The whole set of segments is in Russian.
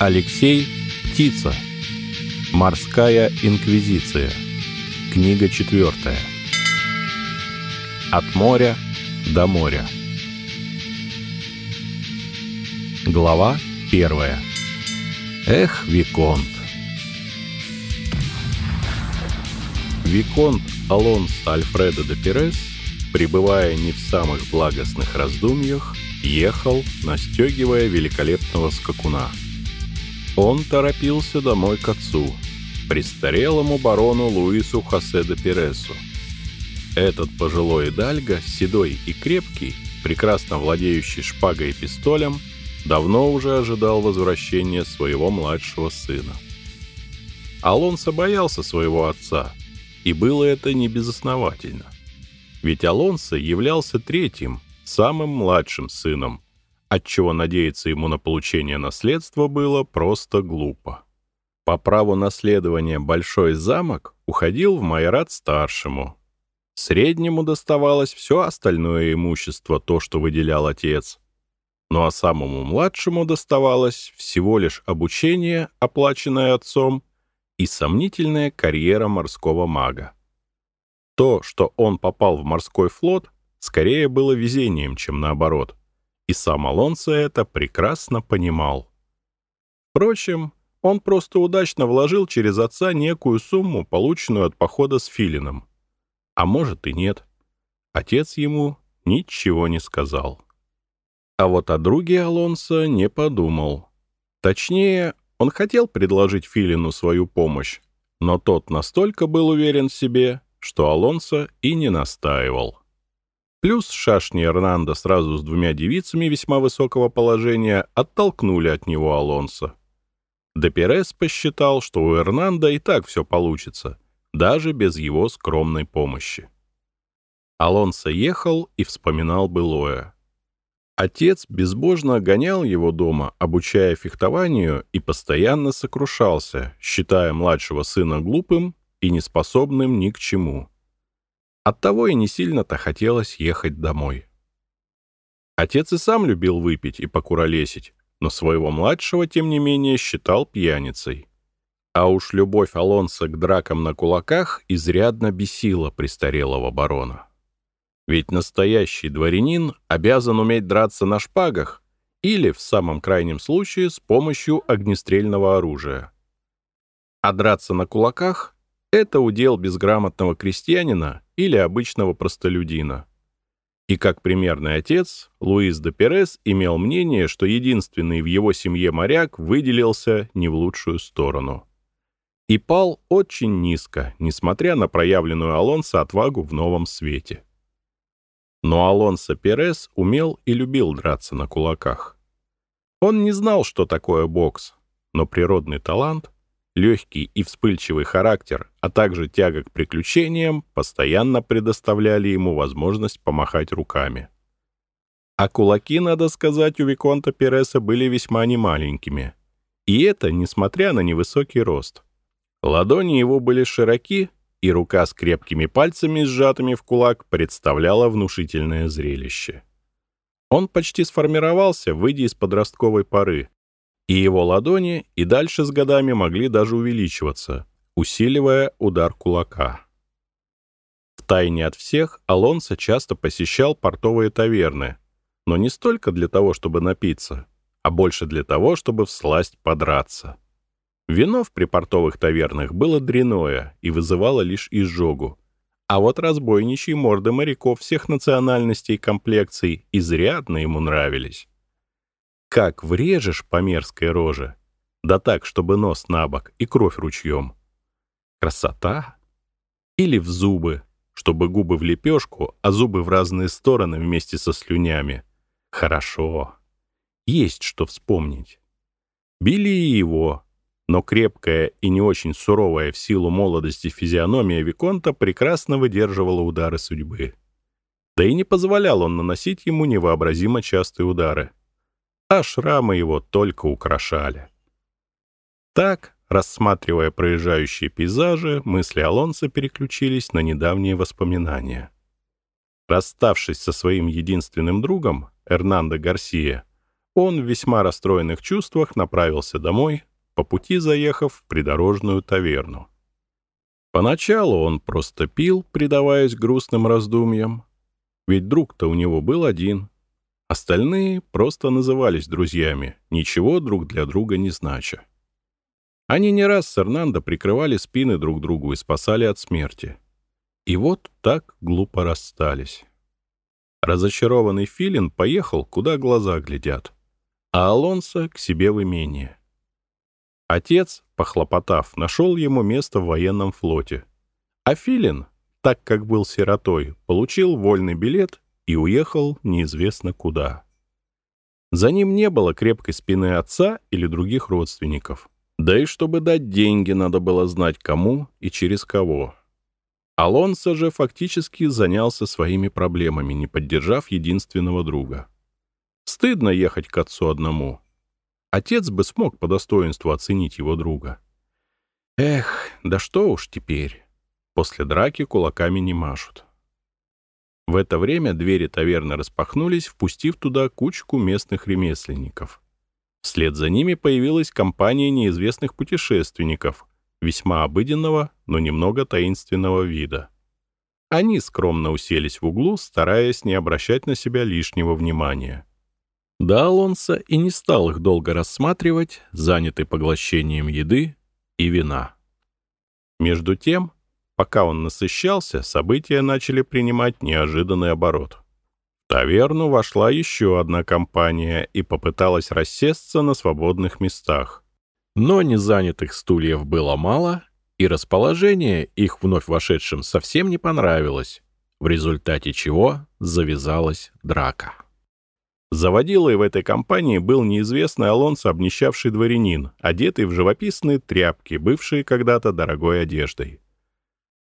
Алексей Птица. Морская инквизиция. Книга четвертая. От моря до моря. Глава первая. Эх, Виконт. Виконт Алонс Альфредо де Перес, пребывая не в самых благостных раздумьях, ехал, настегивая великолепного скакуна. Он торопился домой к отцу, престарелому барону Луису Хосе де Пересу. Этот пожилой Дальго, седой и крепкий, прекрасно владеющий шпагой и пистолем, давно уже ожидал возвращения своего младшего сына. Алонсо боялся своего отца, и было это не безосновательно. Ведь Алонсо являлся третьим, самым младшим сыном, отчего надеяться ему на получение наследства было просто глупо. По праву наследования Большой замок уходил в Майорат старшему. Среднему доставалось все остальное имущество, то, что выделял отец. Ну а самому младшему доставалось всего лишь обучение, оплаченное отцом, и сомнительная карьера морского мага. То, что он попал в морской флот, скорее было везением, чем наоборот и сам Алонсо это прекрасно понимал. Впрочем, он просто удачно вложил через отца некую сумму, полученную от похода с Филином. А может и нет. Отец ему ничего не сказал. А вот о друге Алонсо не подумал. Точнее, он хотел предложить Филину свою помощь, но тот настолько был уверен в себе, что Алонсо и не настаивал. Плюс шашни Эрнандо сразу с двумя девицами весьма высокого положения оттолкнули от него Алонсо. Деперес посчитал, что у Эрнанда и так все получится, даже без его скромной помощи. Алонсо ехал и вспоминал былое. Отец безбожно гонял его дома, обучая фехтованию, и постоянно сокрушался, считая младшего сына глупым и неспособным ни к чему. Оттого и не сильно-то хотелось ехать домой. Отец и сам любил выпить и покуролесить, но своего младшего, тем не менее, считал пьяницей. А уж любовь Алонса к дракам на кулаках изрядно бесила престарелого барона. Ведь настоящий дворянин обязан уметь драться на шпагах или, в самом крайнем случае, с помощью огнестрельного оружия. А драться на кулаках — это удел безграмотного крестьянина или обычного простолюдина. И как примерный отец, Луис де Перес имел мнение, что единственный в его семье моряк выделился не в лучшую сторону. И пал очень низко, несмотря на проявленную Алонсо отвагу в новом свете. Но Алонсо Перес умел и любил драться на кулаках. Он не знал, что такое бокс, но природный талант легкий и вспыльчивый характер, а также тяга к приключениям постоянно предоставляли ему возможность помахать руками. А кулаки, надо сказать, у Виконта Переса были весьма немаленькими. И это несмотря на невысокий рост. Ладони его были широки, и рука с крепкими пальцами, сжатыми в кулак, представляла внушительное зрелище. Он почти сформировался, выйдя из подростковой поры, и его ладони и дальше с годами могли даже увеличиваться, усиливая удар кулака. Втайне от всех Алонсо часто посещал портовые таверны, но не столько для того, чтобы напиться, а больше для того, чтобы всласть подраться. Вино в припортовых тавернах было дряное и вызывало лишь изжогу, а вот разбойничьи морды моряков всех национальностей и комплекций изрядно ему нравились. Как врежешь по мерзкой роже, да так, чтобы нос на бок и кровь ручьем. Красота? Или в зубы, чтобы губы в лепешку, а зубы в разные стороны вместе со слюнями. Хорошо. Есть что вспомнить. Били его, но крепкая и не очень суровая в силу молодости физиономия Виконта прекрасно выдерживала удары судьбы. Да и не позволял он наносить ему невообразимо частые удары а шрамы его только украшали. Так, Рассматривая проезжающие пейзажи, мысли Алонса переключились на недавние воспоминания. Расставшись со своим единственным другом, Эрнандо Гарсия, он в весьма расстроенных чувствах направился домой, по пути заехав в придорожную таверну. Поначалу он просто пил, предаваясь грустным раздумьям. Ведь друг-то у него был один. Остальные просто назывались друзьями, ничего друг для друга не знача. Они не раз с Эрнандо прикрывали спины друг другу и спасали от смерти. И вот так глупо расстались. Разочарованный Филин поехал, куда глаза глядят, а Алонсо к себе в имение. Отец, похлопотав, нашел ему место в военном флоте. А Филин, так как был сиротой, получил вольный билет и уехал неизвестно куда. За ним не было крепкой спины отца или других родственников. Да и чтобы дать деньги, надо было знать кому и через кого. Алонсо же фактически занялся своими проблемами, не поддержав единственного друга. Стыдно ехать к отцу одному. Отец бы смог по достоинству оценить его друга. Эх, да что уж теперь. После драки кулаками не машут. В это время двери таверны распахнулись, впустив туда кучку местных ремесленников. Вслед за ними появилась компания неизвестных путешественников, весьма обыденного, но немного таинственного вида. Они скромно уселись в углу, стараясь не обращать на себя лишнего внимания. Да Алонсо и не стал их долго рассматривать, занятый поглощением еды и вина. Между тем, пока он насыщался, события начали принимать неожиданный оборот. В таверну вошла еще одна компания и попыталась рассесться на свободных местах. Но незанятых стульев было мало, и расположение их вновь вошедшим совсем не понравилось, в результате чего завязалась драка. Заводилой в этой компании был неизвестный Алонсо обнищавший дворянин, одетый в живописные тряпки, бывшие когда-то дорогой одеждой.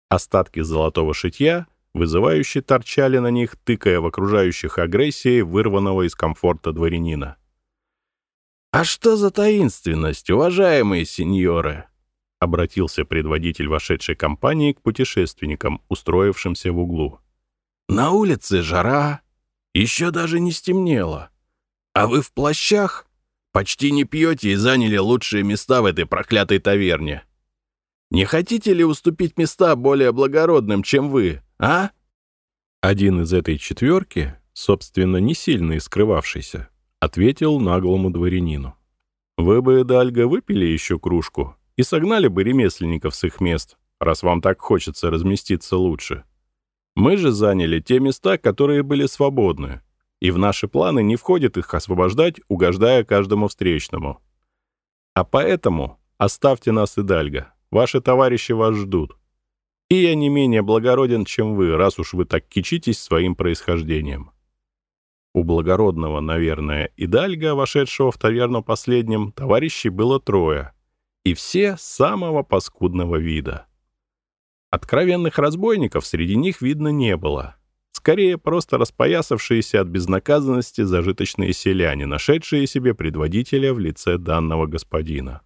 Остатки золотого шитья, вызывающие торчали на них, тыкая в окружающих агрессией вырванного из комфорта дворянина. «А что за таинственность, уважаемые сеньоры?» — обратился предводитель вошедшей компании к путешественникам, устроившимся в углу. «На улице жара, еще даже не стемнело. А вы в плащах? Почти не пьете и заняли лучшие места в этой проклятой таверне. Не хотите ли уступить места более благородным, чем вы, а?» Один из этой четверки, собственно, не сильно и скрывавшийся, ответил наглому дворянину. «Вы бы, Дальго, выпили еще кружку и согнали бы ремесленников с их мест, раз вам так хочется разместиться лучше. Мы же заняли те места, которые были свободны, и в наши планы не входит их освобождать, угождая каждому встречному. А поэтому оставьте нас и Дальго. Ваши товарищи вас ждут. И я не менее благороден, чем вы, раз уж вы так кичитесь своим происхождением. У благородного, наверное, и Дальга, вошедшего в таверну последним, товарищей было трое. И все самого паскудного вида. Откровенных разбойников среди них видно не было. Скорее, просто распоясавшиеся от безнаказанности зажиточные селяне, нашедшие себе предводителя в лице данного господина.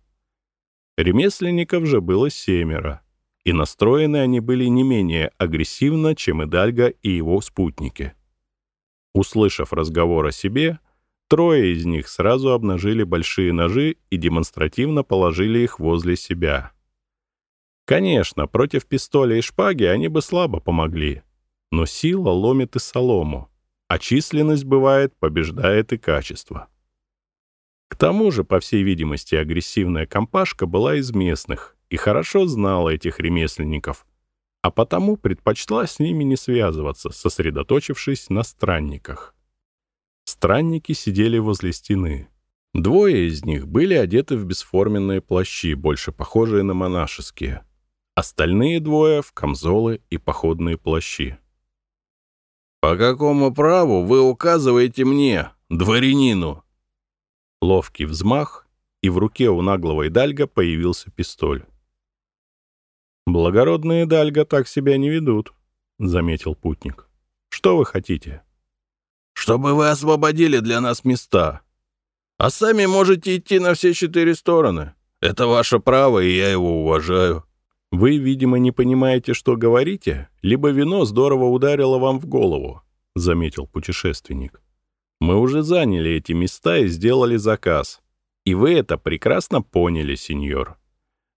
Ремесленников же было семеро, и настроены они были не менее агрессивно, чем и Дальга и его спутники. Услышав разговор о себе, трое из них сразу обнажили большие ножи и демонстративно положили их возле себя — Конечно, против пистоля и шпаги они бы слабо помогли. Но сила ломит и солому, а численность, бывает, побеждает и качество. К тому же, по всей видимости, агрессивная компашка была из местных и хорошо знала этих ремесленников, а потому предпочла с ними не связываться, сосредоточившись на странниках. Странники сидели возле стены. Двое из них были одеты в бесформенные плащи, больше похожие на монашеские — Остальные двое — в камзолы и походные плащи. «По какому праву вы указываете мне, дворянину?» Ловкий взмах, и в руке у наглого Идальга появился пистоль. «Благородные Идальга так себя не ведут», — заметил путник. «Что вы хотите?» «Чтобы вы освободили для нас места. А сами можете идти на все четыре стороны. Это ваше право, и я его уважаю». «Вы, видимо, не понимаете, что говорите, либо вино здорово ударило вам в голову», — заметил путешественник. «Мы уже заняли эти места и сделали заказ. И вы это прекрасно поняли, сеньор».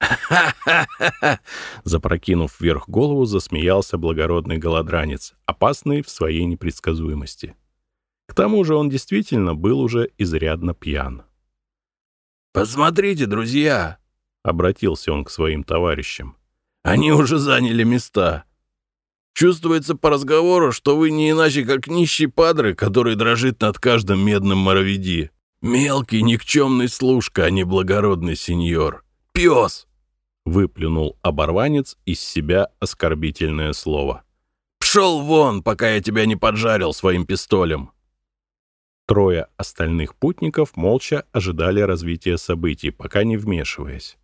«Ха-ха-ха-ха!» Запрокинув вверх голову, засмеялся благородный голодранец, опасный в своей непредсказуемости. К тому же он действительно был уже изрядно пьян. «Посмотрите, друзья!» — обратился он к своим товарищам. «Они уже заняли места. Чувствуется по разговору, что вы не иначе, как нищий падры, который дрожит над каждым медным моровиди. Мелкий, никчемный служка, а не благородный сеньор. Пес!» — выплюнул оборванец из себя оскорбительное слово. «Пшел вон, пока я тебя не поджарил своим пистолем!» Трое остальных путников молча ожидали развития событий, пока не вмешиваясь.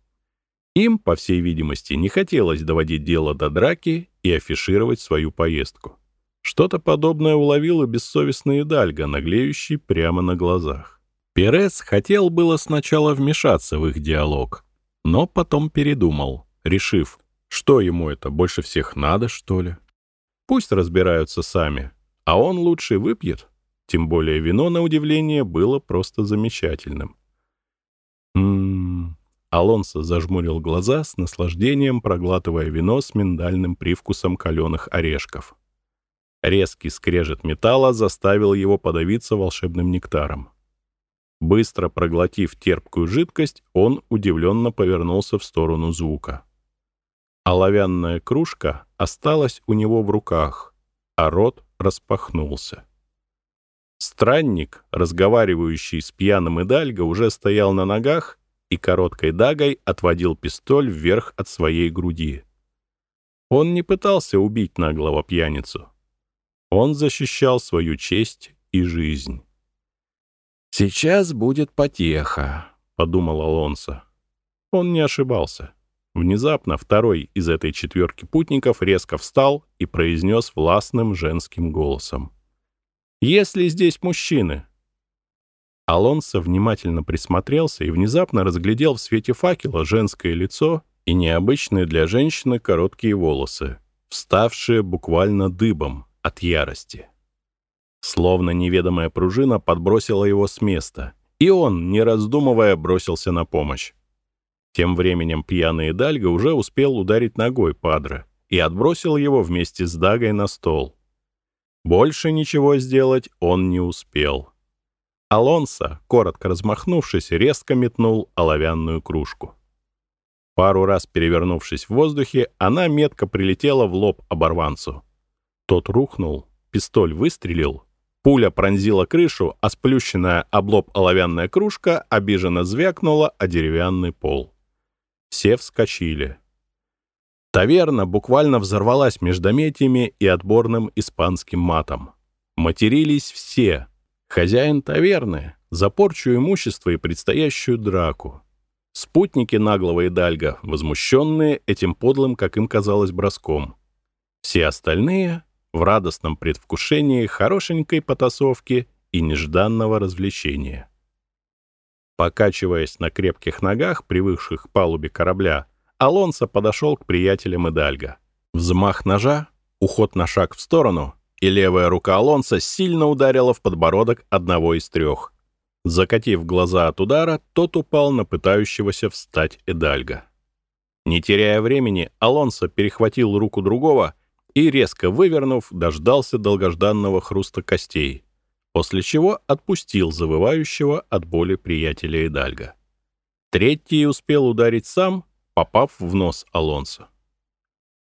Им, по всей видимости, не хотелось доводить дело до драки и афишировать свою поездку. Что-то подобное уловил и бессовестный Идальго, наглеющий прямо на глазах. Перес хотел было сначала вмешаться в их диалог, но потом передумал, решив, что ему это больше всех надо, что ли. Пусть разбираются сами, а он лучше выпьет, тем более вино, на удивление, было просто замечательным. «М-м-м...» Алонсо зажмурил глаза с наслаждением, проглатывая вино с миндальным привкусом каленых орешков. Резкий скрежет металла заставил его подавиться волшебным нектаром. Быстро проглотив терпкую жидкость, он удивленно повернулся в сторону звука. Оловянная кружка осталась у него в руках, а рот распахнулся. Странник, разговаривающий с пьяным Идальго, уже стоял на ногах и короткой дагой отводил пистоль вверх от своей груди. Он не пытался убить наглого пьяницу. Он защищал свою честь и жизнь. «Сейчас будет потеха», — подумал Алонсо. Он не ошибался. Внезапно второй из этой четверки путников резко встал и произнес властным женским голосом. Есть ли здесь мужчины?» Алонсо внимательно присмотрелся и внезапно разглядел в свете факела женское лицо и необычные для женщины короткие волосы, вставшие буквально дыбом от ярости. Словно неведомая пружина подбросила его с места, и он, не раздумывая, бросился на помощь. Тем временем пьяный Дальго уже успел ударить ногой Падре и отбросил его вместе с Дагой на стол. Больше ничего сделать он не успел. Алонсо, коротко размахнувшись, резко метнул оловянную кружку. Пару раз перевернувшись в воздухе, она метко прилетела в лоб оборванцу. Тот рухнул, пистоль выстрелил, пуля пронзила крышу, а сплющенная об лоб оловянная кружка обиженно звякнула о деревянный пол. Все вскочили. Таверна буквально взорвалась междометиями и отборным испанским матом. Матерились все. Хозяин таверны, за порчу имущества и предстоящую драку. Спутники наглого Идальга, возмущенные этим подлым, как им казалось, броском. Все остальные в радостном предвкушении хорошенькой потасовки и нежданного развлечения. Покачиваясь на крепких ногах, привыкших к палубе корабля, Алонсо подошел к приятелям Идальга. Взмах ножа, уход на шаг в сторону, и левая рука Алонса сильно ударила в подбородок одного из трех. Закатив глаза от удара, тот упал на пытающегося встать Эдальга. Не теряя времени, Алонсо перехватил руку другого и, резко вывернув, дождался долгожданного хруста костей, после чего отпустил завывающего от боли приятеля Эдальга. Третий успел ударить сам, попав в нос Алонсо.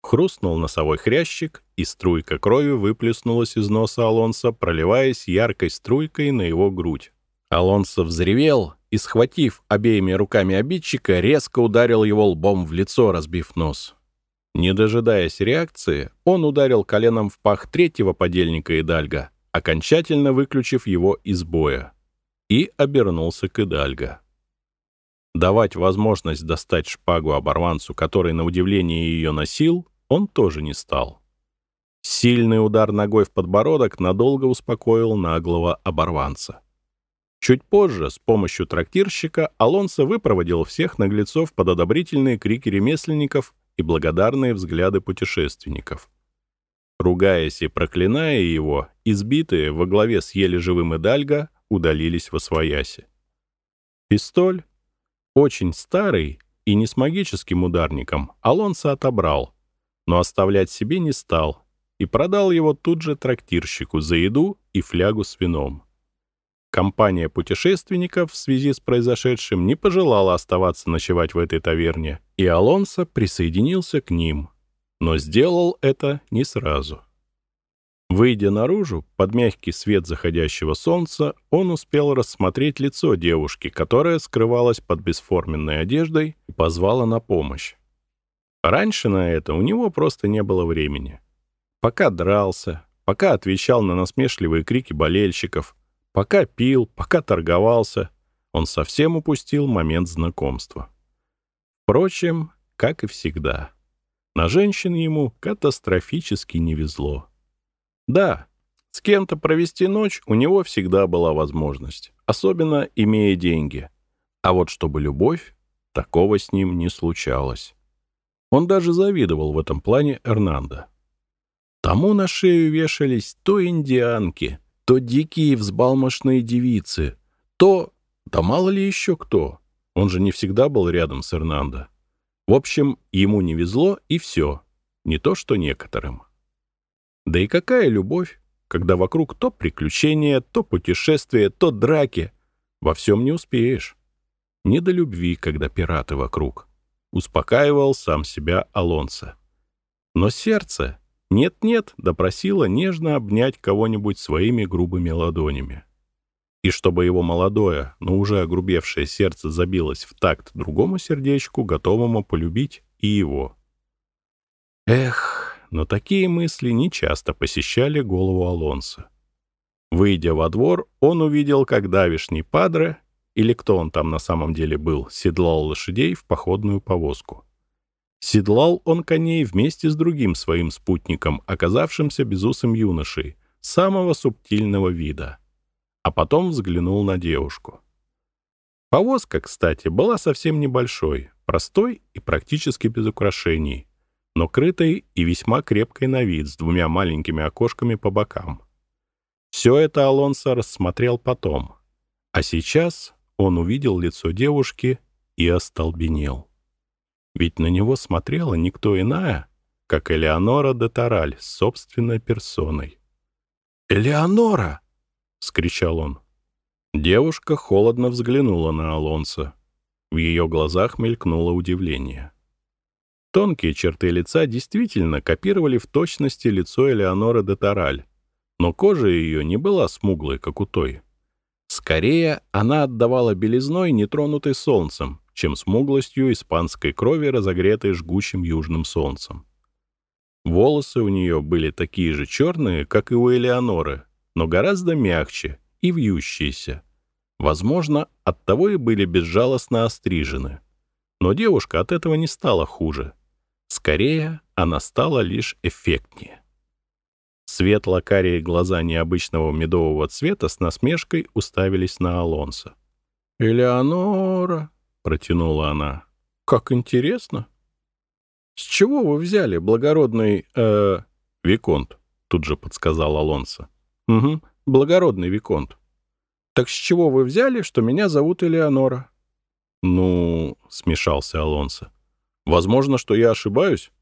Хрустнул носовой хрящик, и струйка крови выплеснулась из носа Алонсо, проливаясь яркой струйкой на его грудь. Алонсо взревел и, схватив обеими руками обидчика, резко ударил его лбом в лицо, разбив нос. Не дожидаясь реакции, он ударил коленом в пах третьего подельника Идальга, окончательно выключив его из боя, и обернулся к Идальго. Давать возможность достать шпагу оборванцу, который, на удивление, ее носил, он тоже не стал. Сильный удар ногой в подбородок надолго успокоил наглого оборванца. Чуть позже, с помощью трактирщика, Алонсо выпроводил всех наглецов под одобрительные крики ремесленников и благодарные взгляды путешественников. Ругаясь и проклиная его, избитые во главе с еле живым Идальго удалились во свояси. Пистоль, очень старый и не с магическим ударником, Алонсо отобрал, но оставлять себе не стал и продал его тут же трактирщику за еду и флягу с вином. Компания путешественников в связи с произошедшим не пожелала оставаться ночевать в этой таверне, и Алонсо присоединился к ним, но сделал это не сразу. Выйдя наружу, под мягкий свет заходящего солнца, он успел рассмотреть лицо девушки, которая скрывалась под бесформенной одеждой и позвала на помощь. Раньше на это у него просто не было времени. Пока дрался, пока отвечал на насмешливые крики болельщиков, пока пил, пока торговался, он совсем упустил момент знакомства. Впрочем, как и всегда, на женщин ему катастрофически не везло. Да, с кем-то провести ночь у него всегда была возможность, особенно имея деньги. А вот чтобы любовь, такого с ним не случалось. Он даже завидовал в этом плане Эрнандо. Тому на шею вешались то индианки, то дикие взбалмошные девицы, то... Да мало ли еще кто. Он же не всегда был рядом с Эрнандо. В общем, ему не везло, и все. Не то, что некоторым. Да и какая любовь, когда вокруг то приключения, то путешествия, то драки. Во всем не успеешь. Не до любви, когда пираты вокруг. Успокаивал сам себя Алонсо. Но сердце нет-нет допросило нежно обнять кого-нибудь своими грубыми ладонями. И чтобы его молодое, но уже огрубевшее сердце забилось в такт другому сердечку, готовому полюбить и его. Эх, но такие мысли нечасто посещали голову Алонса. Выйдя во двор, он увидел, как давишний падре, или кто он там на самом деле был, седлал лошадей в походную повозку. Седлал он коней вместе с другим своим спутником, оказавшимся безусым юношей, самого субтильного вида. А потом взглянул на девушку. Повозка, кстати, была совсем небольшой, простой и практически без украшений, но крытой и весьма крепкой на вид, с двумя маленькими окошками по бокам. Все это Алонсо рассмотрел потом, а сейчас он увидел лицо девушки и остолбенел. Ведь на него смотрела никто иная, как Элеонора де Тараль с собственной персоной. «Элеонора!» — скричал он. Девушка холодно взглянула на Алонса. В ее глазах мелькнуло удивление. Тонкие черты лица действительно копировали в точности лицо Элеоноры де Тараль, но кожа ее не была смуглой, как у той. Скорее, она отдавала белизной, нетронутой солнцем, чем смуглостью испанской крови, разогретой жгучим южным солнцем. Волосы у нее были такие же черные, как и у Элеоноры, но гораздо мягче и вьющиеся. Возможно, оттого и были безжалостно острижены. Но девушка от этого не стала хуже. Скорее, она стала лишь эффектнее. Светло-карие глаза необычного медового цвета с насмешкой уставились на Алонса. «Элеонора», — протянула она, — «как интересно». «С чего вы взяли благородный, э, Виконт?» — тут же подсказал Алонсо. «Угу, благородный Виконт. Так с чего вы взяли, что меня зовут Элеонора?» «Ну...» — смешался Алонсо. Возможно, что я ошибаюсь,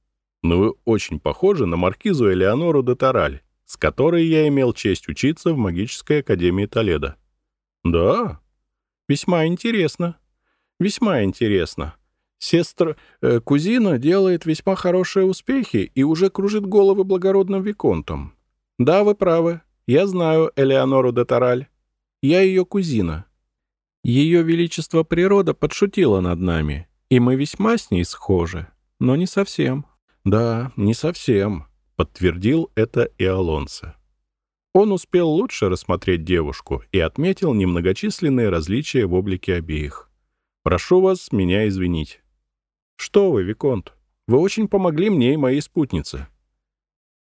но вы очень похожи на маркизу Элеонору де Тараль, с которой я имел честь учиться в магической академии Толедо. Да, весьма интересно. Весьма интересно. Сестра, э, кузина делает весьма хорошие успехи и уже кружит головы благородным виконтом. Да, вы правы. Я знаю Элеонору де Тараль. Я ее кузина. Ее величество природа подшутила над нами, и мы весьма с ней схожи, но не совсем. Да, не совсем, подтвердил это и Алонсо. Он успел лучше рассмотреть девушку и отметил немногочисленные различия в облике обеих. «Прошу вас меня извинить». «Что вы, Виконт, вы очень помогли мне и моей спутнице».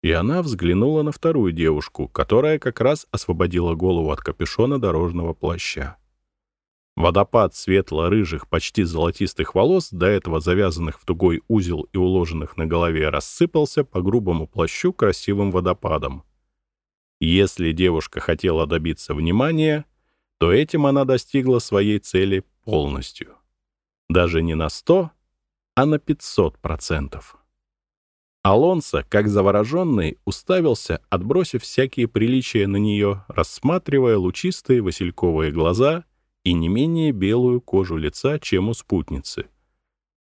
И она взглянула на вторую девушку, которая как раз освободила голову от капюшона дорожного плаща. Водопад светло-рыжих, почти золотистых волос, до этого завязанных в тугой узел и уложенных на голове, рассыпался по грубому плащу красивым водопадом. Если девушка хотела добиться внимания, то этим она достигла своей цели полностью. Даже не на 100, а на 500 процентов. Алонсо, как завороженный, уставился, отбросив всякие приличия на нее, рассматривая лучистые васильковые глаза и не менее белую кожу лица, чем у спутницы.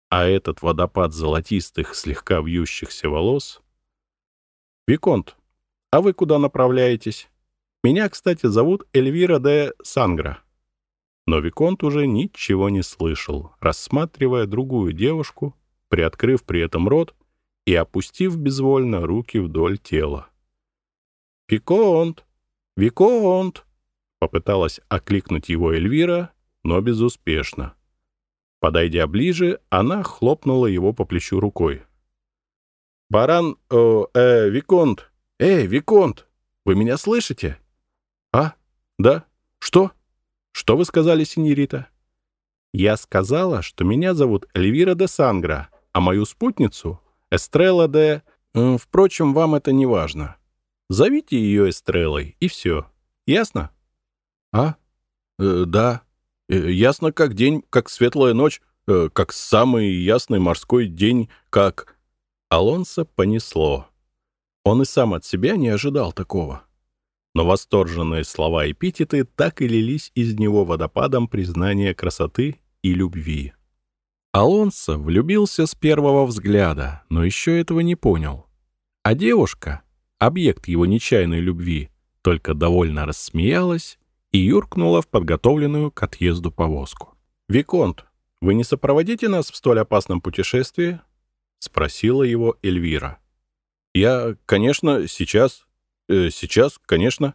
А этот водопад золотистых, слегка вьющихся волос... «Виконт, а вы куда направляетесь? Меня, кстати, зовут Эльвира де Сангра». Но Виконт уже ничего не слышал, рассматривая другую девушку, приоткрыв при этом рот — и опустив безвольно руки вдоль тела. «Виконт! Виконт!» — попыталась окликнуть его Эльвира, но безуспешно. Подойдя ближе, она хлопнула его по плечу рукой. «Баран... О, э, Виконт! Эй, Виконт! Вы меня слышите?» «А? Да? Что? Что вы сказали, синьорита?» «Я сказала, что меня зовут Эльвира де Сангра, а мою спутницу Эстрелла де... Впрочем, вам это не важно. Зовите ее Эстреллой, и все. Ясно? А? Э, да. Э, ясно, как день, как светлая ночь, э, как самый ясный морской день, как... Алонсо понесло. Он и сам от себя не ожидал такого. Но восторженные слова эпитеты так и лились из него водопадом признания красоты и любви. Алонсо влюбился с первого взгляда, но еще этого не понял. А девушка, объект его нечаянной любви, только довольно рассмеялась и юркнула в подготовленную к отъезду повозку. «Виконт, вы не сопроводите нас в столь опасном путешествии?» — спросила его Эльвира. «Я, конечно, сейчас. Э, сейчас, конечно».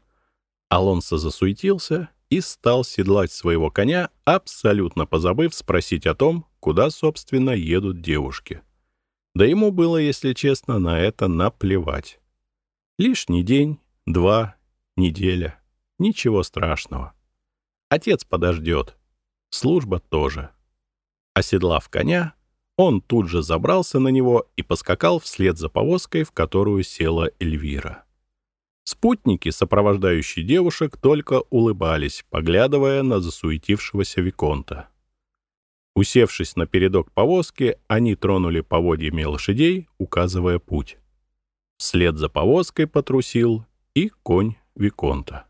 Алонсо засуетился и стал седлать своего коня, абсолютно позабыв спросить о том, куда, собственно, едут девушки. Да ему было, если честно, на это наплевать. Лишний день, два, неделя. Ничего страшного. Отец подождет. Служба тоже. Оседлав коня, он тут же забрался на него и поскакал вслед за повозкой, в которую села Эльвира. Спутники, сопровождающие девушек, только улыбались, поглядывая на засуетившегося Виконта. Усевшись на передок повозки, они тронули поводьями лошадей, указывая путь. Вслед за повозкой потрусил и конь Виконта.